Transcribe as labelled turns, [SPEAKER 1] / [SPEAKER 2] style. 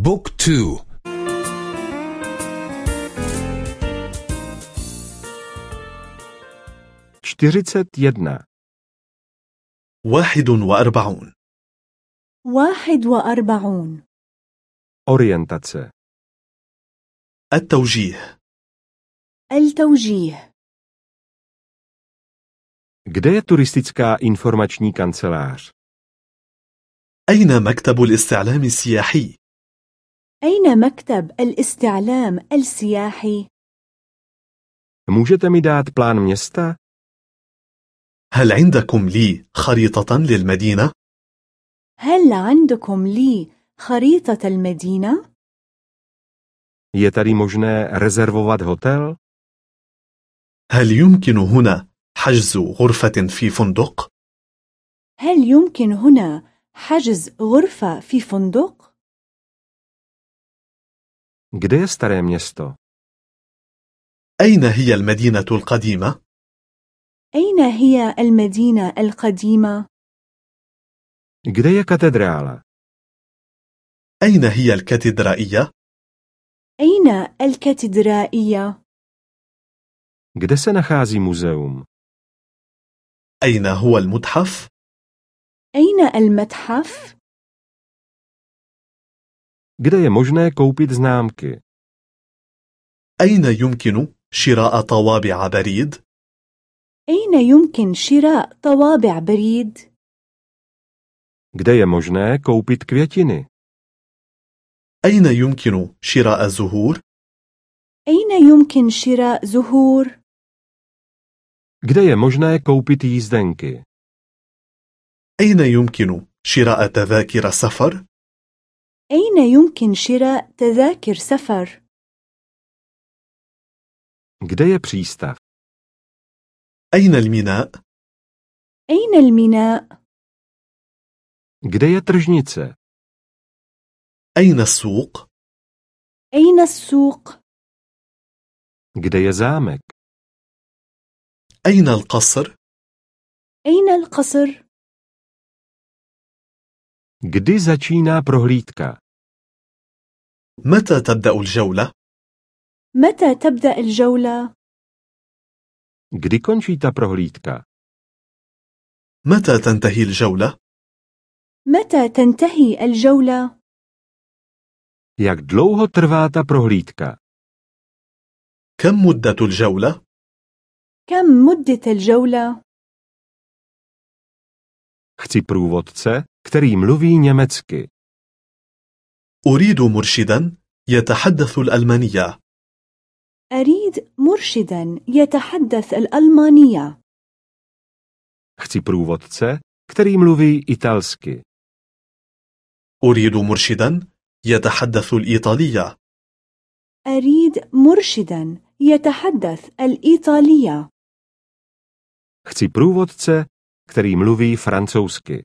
[SPEAKER 1] بوك تو.
[SPEAKER 2] čtyřicet jedna,
[SPEAKER 3] واحد وأربعون.
[SPEAKER 4] واحد وأربعون.
[SPEAKER 2] orientace,
[SPEAKER 3] التوجيه.
[SPEAKER 4] التوجيه.
[SPEAKER 2] kde je turistická informační kancelář?
[SPEAKER 3] أين مكتب الاستعلام السياحي؟
[SPEAKER 4] أين مكتب الاستعلام السياحي؟
[SPEAKER 2] Můžete mi dát plán města?
[SPEAKER 3] هل عندكم لي خريطة للمدينة؟
[SPEAKER 4] هل عندكم لي خريطة المدينة؟
[SPEAKER 2] Je tady možné rezervovat hotel?
[SPEAKER 3] هل يمكن هنا حجز غرفة في فندق؟
[SPEAKER 4] هل يمكن هنا حجز غرفة في فندق؟
[SPEAKER 2] Kde je staré město?
[SPEAKER 3] أين هي المدينة القديمة؟
[SPEAKER 4] أين هي المدينة القديمة؟
[SPEAKER 2] Kde je katedrála?
[SPEAKER 3] أين هي الكاتدرائية؟
[SPEAKER 4] أين الكاتدرائية؟
[SPEAKER 2] Kde se nachází muzeum?
[SPEAKER 3] أين هو المتحف؟
[SPEAKER 4] أين المتحف؟
[SPEAKER 2] Kde je možné koupit známky?
[SPEAKER 3] أين يمكن شراء طوابع بريد؟
[SPEAKER 4] أين يمكن شراء طوابع بريد؟
[SPEAKER 2] Kde je možné koupit květiny?
[SPEAKER 3] أين يمكن شراء زهور؟
[SPEAKER 4] أين يمكن شراء زهور؟
[SPEAKER 2] Kde je možné koupit jízdenky?
[SPEAKER 3] أين يمكن شراء تذاكر سفر؟
[SPEAKER 4] أين يمكن شراء تذاكر سفر؟
[SPEAKER 2] Kde je přístav?
[SPEAKER 3] أين الميناء؟
[SPEAKER 4] أين الميناء؟
[SPEAKER 2] Kde je tržnice?
[SPEAKER 3] أين السوق؟
[SPEAKER 4] أين السوق؟
[SPEAKER 2] Kde je zámek?
[SPEAKER 3] أين القصر؟
[SPEAKER 4] أين القصر؟
[SPEAKER 2] Kdy začíná prohlídka?
[SPEAKER 3] متى تبدأ الجولة؟
[SPEAKER 4] متى تبدأ الجولة؟
[SPEAKER 2] Kdy končí ta prohlídka?
[SPEAKER 3] متى تنتهي الجولة؟
[SPEAKER 4] متى تنتهي الجولة؟
[SPEAKER 2] Jak dlouho trvá ta prohlídka?
[SPEAKER 3] كم مدة الجولة؟
[SPEAKER 4] كم مدة الجولة؟
[SPEAKER 2] Chci průvodce, který mluví německy.
[SPEAKER 3] أريد مرشدا يتحدث الألمانية
[SPEAKER 4] أريد مرشدا يتحدث الألمانية
[SPEAKER 2] Chci průvodce, který mluví italsky.
[SPEAKER 3] أريد مرشدا يتحدث الإيطالية
[SPEAKER 4] أريد مرشدا يتحدث الإيطالية
[SPEAKER 2] Chci průvodce, který mluví francouzsky.